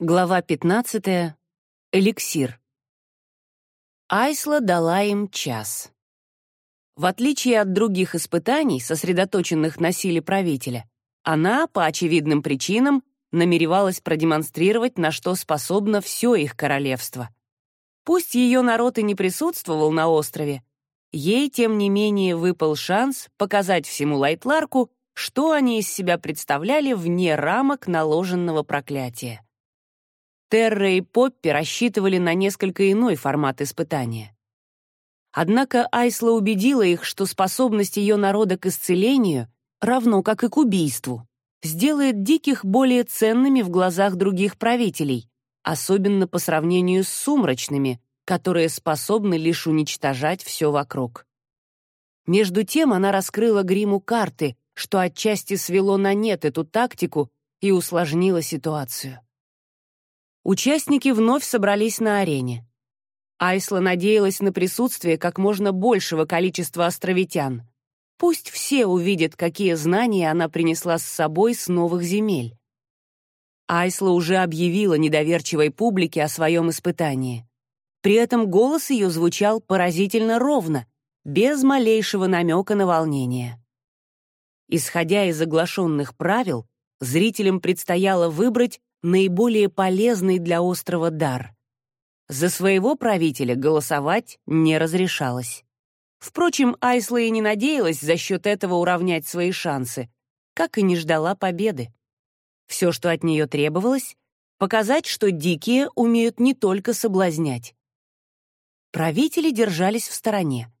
Глава 15. Эликсир. Айсла дала им час. В отличие от других испытаний, сосредоточенных на силе правителя, она, по очевидным причинам, намеревалась продемонстрировать, на что способно все их королевство. Пусть ее народ и не присутствовал на острове, ей, тем не менее, выпал шанс показать всему Лайтларку, что они из себя представляли вне рамок наложенного проклятия. Терра и Поппи рассчитывали на несколько иной формат испытания. Однако Айсла убедила их, что способность ее народа к исцелению, равно как и к убийству, сделает диких более ценными в глазах других правителей, особенно по сравнению с сумрачными, которые способны лишь уничтожать все вокруг. Между тем она раскрыла гриму карты, что отчасти свело на нет эту тактику и усложнило ситуацию. Участники вновь собрались на арене. Айсла надеялась на присутствие как можно большего количества островитян. Пусть все увидят, какие знания она принесла с собой с новых земель. Айсла уже объявила недоверчивой публике о своем испытании. При этом голос ее звучал поразительно ровно, без малейшего намека на волнение. Исходя из оглашенных правил, зрителям предстояло выбрать наиболее полезный для острова дар. За своего правителя голосовать не разрешалось. Впрочем, Айсла и не надеялась за счет этого уравнять свои шансы, как и не ждала победы. Все, что от нее требовалось, показать, что дикие умеют не только соблазнять. Правители держались в стороне.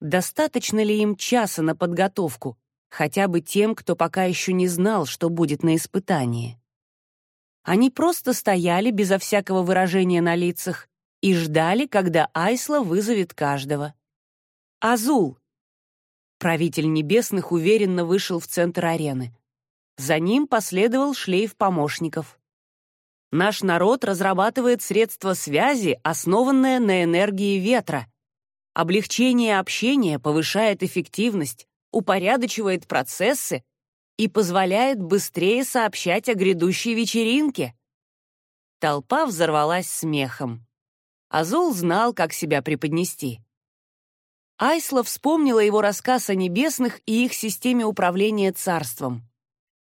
Достаточно ли им часа на подготовку, хотя бы тем, кто пока еще не знал, что будет на испытании? Они просто стояли безо всякого выражения на лицах и ждали, когда Айсла вызовет каждого. «Азул!» Правитель небесных уверенно вышел в центр арены. За ним последовал шлейф помощников. Наш народ разрабатывает средства связи, основанное на энергии ветра. Облегчение общения повышает эффективность, упорядочивает процессы и позволяет быстрее сообщать о грядущей вечеринке. Толпа взорвалась смехом. Азул знал, как себя преподнести. Айсла вспомнила его рассказ о небесных и их системе управления царством.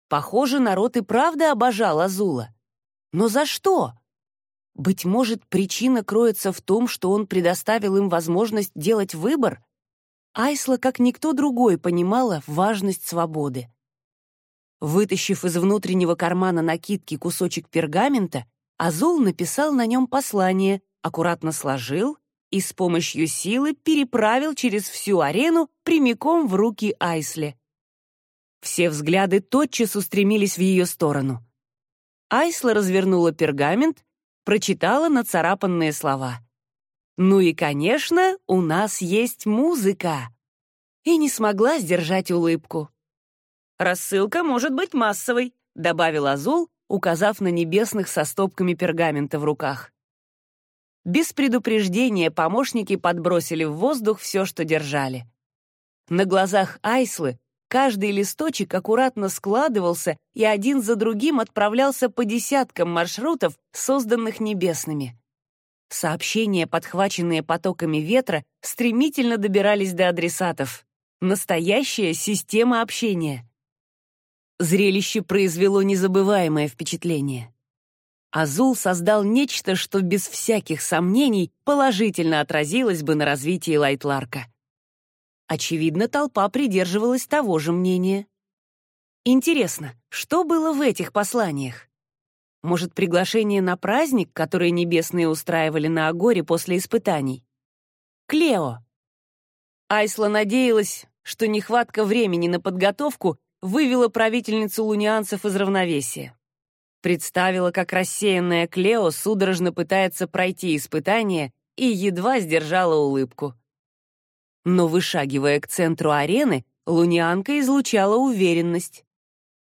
Похоже, народ и правда обожал Азула. Но за что? Быть может, причина кроется в том, что он предоставил им возможность делать выбор? Айсла, как никто другой, понимала важность свободы. Вытащив из внутреннего кармана накидки кусочек пергамента, Азул написал на нем послание, аккуратно сложил и с помощью силы переправил через всю арену прямиком в руки Айсле. Все взгляды тотчас устремились в ее сторону. Айсла развернула пергамент, прочитала нацарапанные слова. «Ну и, конечно, у нас есть музыка!» И не смогла сдержать улыбку. «Рассылка может быть массовой», — добавил Азул, указав на небесных со стопками пергамента в руках. Без предупреждения помощники подбросили в воздух все, что держали. На глазах Айслы каждый листочек аккуратно складывался и один за другим отправлялся по десяткам маршрутов, созданных небесными. Сообщения, подхваченные потоками ветра, стремительно добирались до адресатов. Настоящая система общения. Зрелище произвело незабываемое впечатление. Азул создал нечто, что без всяких сомнений положительно отразилось бы на развитии Лайтларка. Очевидно, толпа придерживалась того же мнения. Интересно, что было в этих посланиях? Может, приглашение на праздник, который небесные устраивали на Агоре после испытаний? Клео. Айсла надеялась, что нехватка времени на подготовку вывела правительницу лунианцев из равновесия. Представила, как рассеянная Клео судорожно пытается пройти испытание и едва сдержала улыбку. Но, вышагивая к центру арены, лунианка излучала уверенность.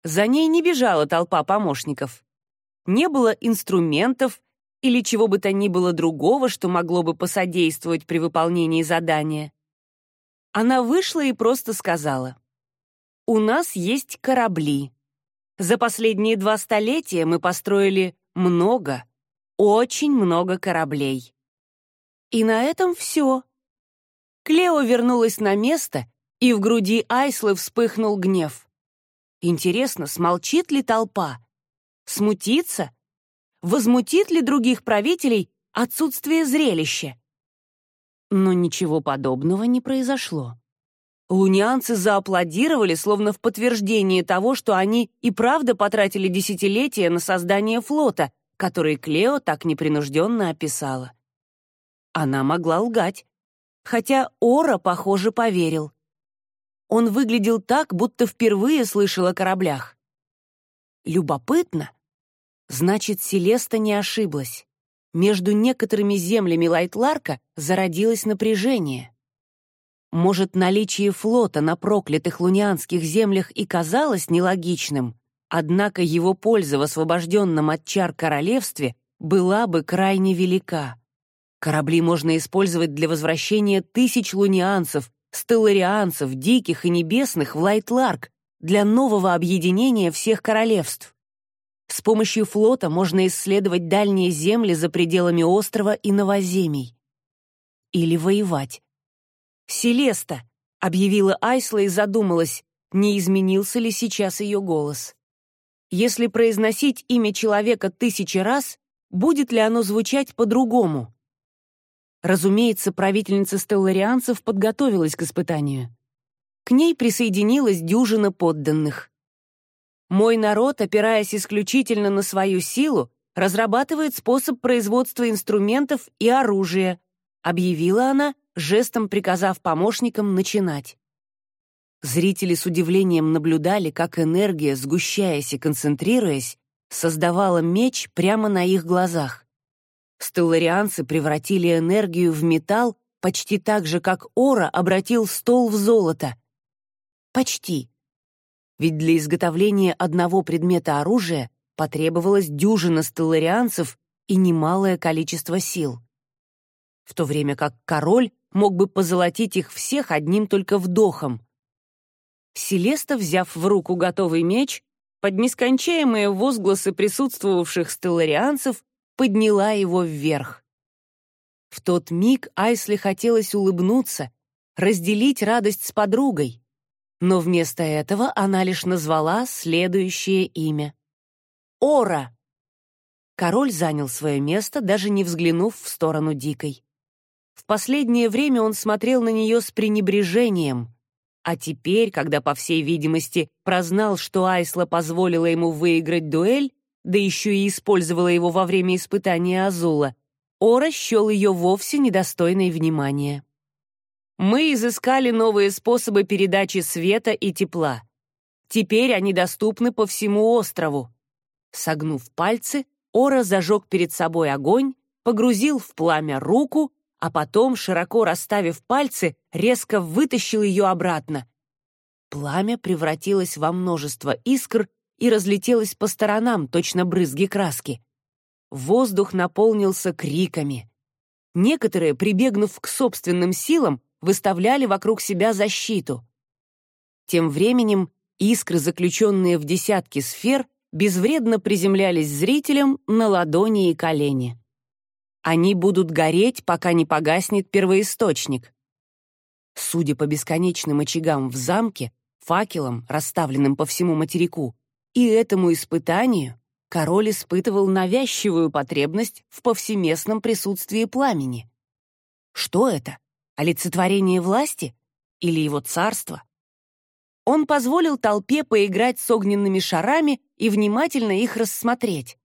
За ней не бежала толпа помощников. Не было инструментов или чего бы то ни было другого, что могло бы посодействовать при выполнении задания. Она вышла и просто сказала. У нас есть корабли. За последние два столетия мы построили много, очень много кораблей. И на этом все. Клео вернулась на место, и в груди Айслы вспыхнул гнев. Интересно, смолчит ли толпа? Смутится? Возмутит ли других правителей отсутствие зрелища? Но ничего подобного не произошло. Лунианцы зааплодировали, словно в подтверждение того, что они и правда потратили десятилетия на создание флота, который Клео так непринужденно описала. Она могла лгать, хотя Ора, похоже, поверил. Он выглядел так, будто впервые слышал о кораблях. Любопытно. Значит, Селеста не ошиблась. Между некоторыми землями Лайтларка зародилось напряжение. Может, наличие флота на проклятых лунианских землях и казалось нелогичным, однако его польза в освобожденном от чар королевстве была бы крайне велика. Корабли можно использовать для возвращения тысяч лунианцев стелларианцев, диких и небесных в Лайтларк для нового объединения всех королевств. С помощью флота можно исследовать дальние земли за пределами острова и новоземий. Или воевать. «Селеста!» — объявила Айсла и задумалась, не изменился ли сейчас ее голос. Если произносить имя человека тысячи раз, будет ли оно звучать по-другому? Разумеется, правительница стелларианцев подготовилась к испытанию. К ней присоединилась дюжина подданных. Мой народ, опираясь исключительно на свою силу, разрабатывает способ производства инструментов и оружия, объявила она, жестом приказав помощникам начинать. Зрители с удивлением наблюдали, как энергия, сгущаясь и концентрируясь, создавала меч прямо на их глазах. Стелларианцы превратили энергию в металл почти так же, как Ора обратил стол в золото. Почти. Ведь для изготовления одного предмета оружия потребовалось дюжина стелларианцев и немалое количество сил. В то время как король мог бы позолотить их всех одним только вдохом. Селеста, взяв в руку готовый меч, под нескончаемые возгласы присутствовавших стелларианцев, подняла его вверх. В тот миг Айсли хотелось улыбнуться, разделить радость с подругой, но вместо этого она лишь назвала следующее имя. Ора. Король занял свое место, даже не взглянув в сторону Дикой. В последнее время он смотрел на нее с пренебрежением, а теперь, когда, по всей видимости, прознал, что Айсла позволила ему выиграть дуэль, да еще и использовала его во время испытания Азула, Ора счел ее вовсе недостойной внимания. Мы изыскали новые способы передачи света и тепла. Теперь они доступны по всему острову. Согнув пальцы, Ора зажег перед собой огонь, погрузил в пламя руку, а потом, широко расставив пальцы, резко вытащил ее обратно. Пламя превратилось во множество искр и разлетелась по сторонам, точно брызги краски. Воздух наполнился криками. Некоторые, прибегнув к собственным силам, выставляли вокруг себя защиту. Тем временем искры, заключенные в десятки сфер, безвредно приземлялись зрителям на ладони и колени. Они будут гореть, пока не погаснет первоисточник. Судя по бесконечным очагам в замке, факелам, расставленным по всему материку, и этому испытанию король испытывал навязчивую потребность в повсеместном присутствии пламени. Что это? Олицетворение власти? Или его царство? Он позволил толпе поиграть с огненными шарами и внимательно их рассмотреть.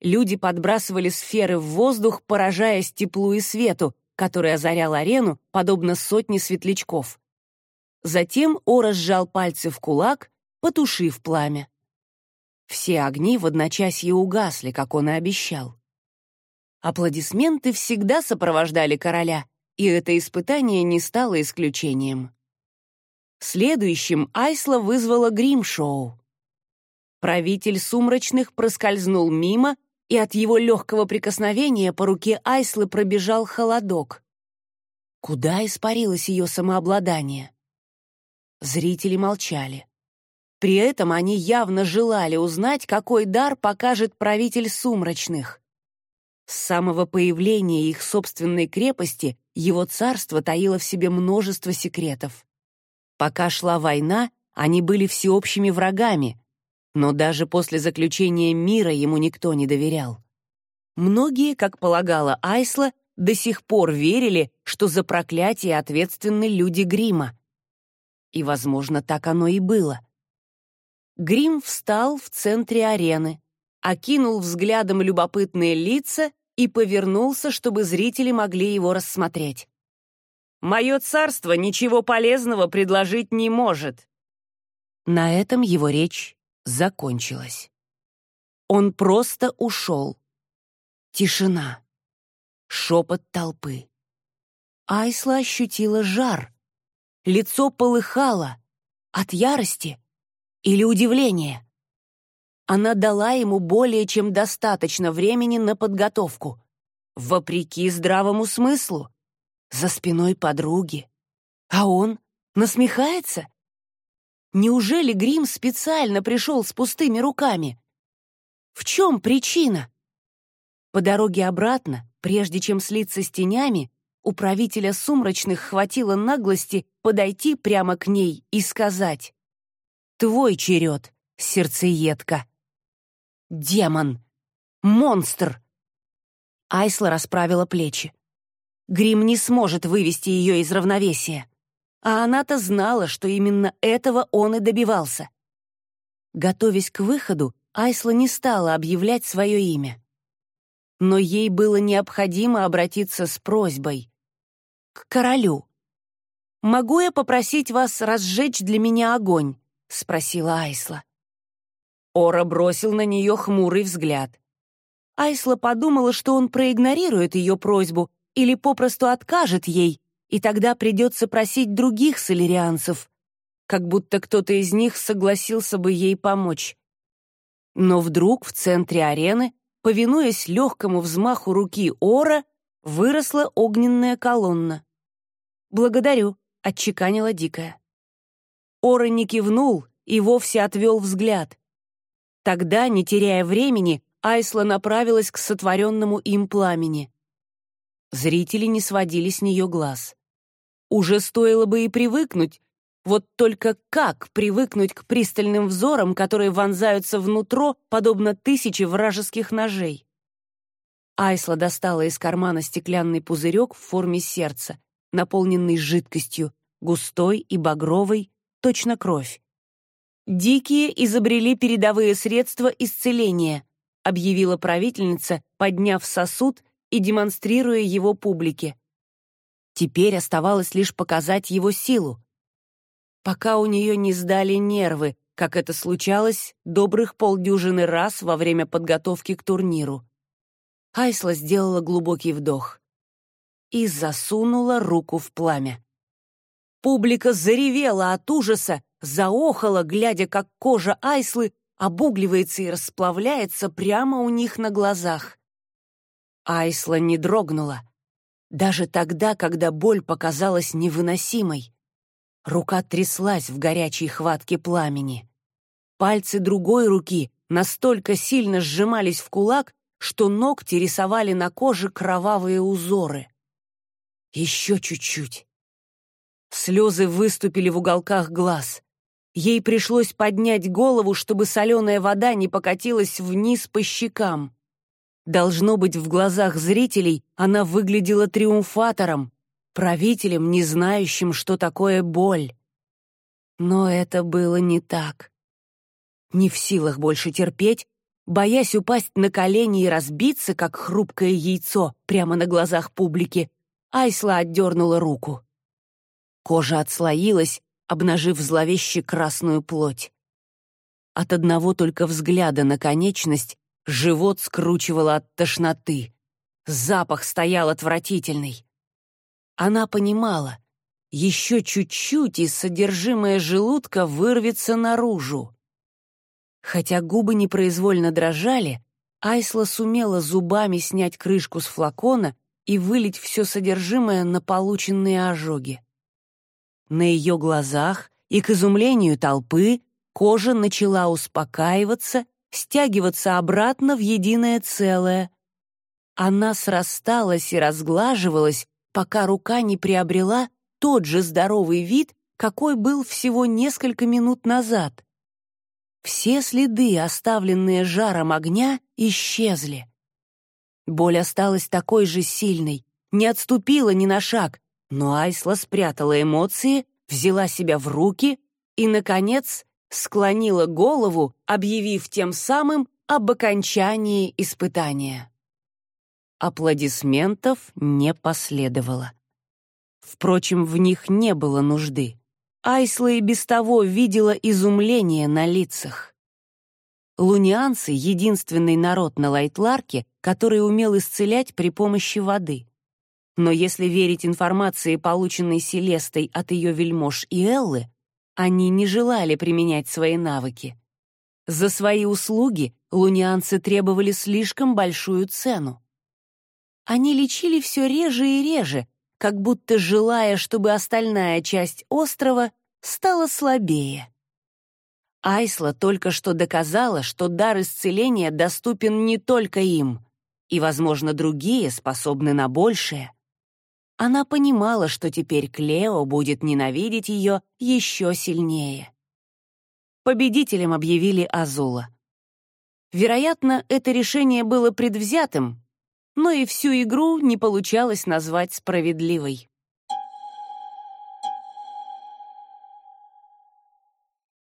Люди подбрасывали сферы в воздух, поражаясь теплу и свету, который озарял арену, подобно сотне светлячков. Затем Ора сжал пальцы в кулак, потушив пламя. Все огни в одночасье угасли, как он и обещал. Аплодисменты всегда сопровождали короля, и это испытание не стало исключением. Следующим Айсла вызвала грим-шоу. Правитель сумрачных проскользнул мимо, и от его легкого прикосновения по руке Айслы пробежал холодок. Куда испарилось ее самообладание? Зрители молчали. При этом они явно желали узнать, какой дар покажет правитель сумрачных. С самого появления их собственной крепости его царство таило в себе множество секретов. Пока шла война, они были всеобщими врагами, но даже после заключения мира ему никто не доверял. Многие, как полагала Айсла, до сих пор верили, что за проклятие ответственны люди Грима. И, возможно, так оно и было. Грим встал в центре арены, окинул взглядом любопытные лица и повернулся, чтобы зрители могли его рассмотреть. «Мое царство ничего полезного предложить не может». На этом его речь закончилась. Он просто ушел. Тишина. Шепот толпы. Айсла ощутила жар. Лицо полыхало. От ярости или удивления. Она дала ему более чем достаточно времени на подготовку. Вопреки здравому смыслу. За спиной подруги. А он насмехается? Неужели Грим специально пришел с пустыми руками? В чем причина? По дороге обратно, прежде чем слиться с тенями, у правителя сумрачных хватило наглости подойти прямо к ней и сказать «Твой черед, сердцеедка». «Демон! Монстр!» Айсла расправила плечи. Грим не сможет вывести ее из равновесия. А она-то знала, что именно этого он и добивался. Готовясь к выходу, Айсла не стала объявлять свое имя но ей было необходимо обратиться с просьбой к королю. «Могу я попросить вас разжечь для меня огонь?» — спросила Айсла. Ора бросил на нее хмурый взгляд. Айсла подумала, что он проигнорирует ее просьбу или попросту откажет ей, и тогда придется просить других солерианцев, как будто кто-то из них согласился бы ей помочь. Но вдруг в центре арены повинуясь легкому взмаху руки Ора, выросла огненная колонна. «Благодарю», — отчеканила Дикая. Ора не кивнул и вовсе отвел взгляд. Тогда, не теряя времени, Айсла направилась к сотворенному им пламени. Зрители не сводили с нее глаз. Уже стоило бы и привыкнуть, вот только как привыкнуть к пристальным взорам, которые вонзаются внутрь, подобно тысяче вражеских ножей? Айсла достала из кармана стеклянный пузырек в форме сердца, наполненный жидкостью, густой и багровой, точно кровь. «Дикие изобрели передовые средства исцеления», объявила правительница, подняв сосуд и демонстрируя его публике. Теперь оставалось лишь показать его силу, пока у нее не сдали нервы, как это случалось добрых полдюжины раз во время подготовки к турниру. Айсла сделала глубокий вдох и засунула руку в пламя. Публика заревела от ужаса, заохала, глядя, как кожа Айслы обугливается и расплавляется прямо у них на глазах. Айсла не дрогнула, даже тогда, когда боль показалась невыносимой. Рука тряслась в горячей хватке пламени. Пальцы другой руки настолько сильно сжимались в кулак, что ногти рисовали на коже кровавые узоры. Еще чуть-чуть. Слезы выступили в уголках глаз. Ей пришлось поднять голову, чтобы соленая вода не покатилась вниз по щекам. Должно быть, в глазах зрителей она выглядела триумфатором, правителем, не знающим, что такое боль. Но это было не так. Не в силах больше терпеть, боясь упасть на колени и разбиться, как хрупкое яйцо, прямо на глазах публики, Айсла отдернула руку. Кожа отслоилась, обнажив зловеще красную плоть. От одного только взгляда на конечность живот скручивало от тошноты. Запах стоял отвратительный. Она понимала, еще чуть-чуть, и содержимое желудка вырвется наружу. Хотя губы непроизвольно дрожали, Айсла сумела зубами снять крышку с флакона и вылить все содержимое на полученные ожоги. На ее глазах и к изумлению толпы кожа начала успокаиваться, стягиваться обратно в единое целое. Она срасталась и разглаживалась, пока рука не приобрела тот же здоровый вид, какой был всего несколько минут назад. Все следы, оставленные жаром огня, исчезли. Боль осталась такой же сильной, не отступила ни на шаг, но Айсла спрятала эмоции, взяла себя в руки и, наконец, склонила голову, объявив тем самым об окончании испытания. Аплодисментов не последовало. Впрочем, в них не было нужды. Айсла и без того видела изумление на лицах. Лунианцы — единственный народ на Лайтларке, который умел исцелять при помощи воды. Но если верить информации, полученной Селестой от ее вельмож и Эллы, они не желали применять свои навыки. За свои услуги лунианцы требовали слишком большую цену. Они лечили все реже и реже, как будто желая, чтобы остальная часть острова стала слабее. Айсла только что доказала, что дар исцеления доступен не только им, и, возможно, другие способны на большее. Она понимала, что теперь Клео будет ненавидеть ее еще сильнее. Победителем объявили Азула. Вероятно, это решение было предвзятым, но и всю игру не получалось назвать справедливой.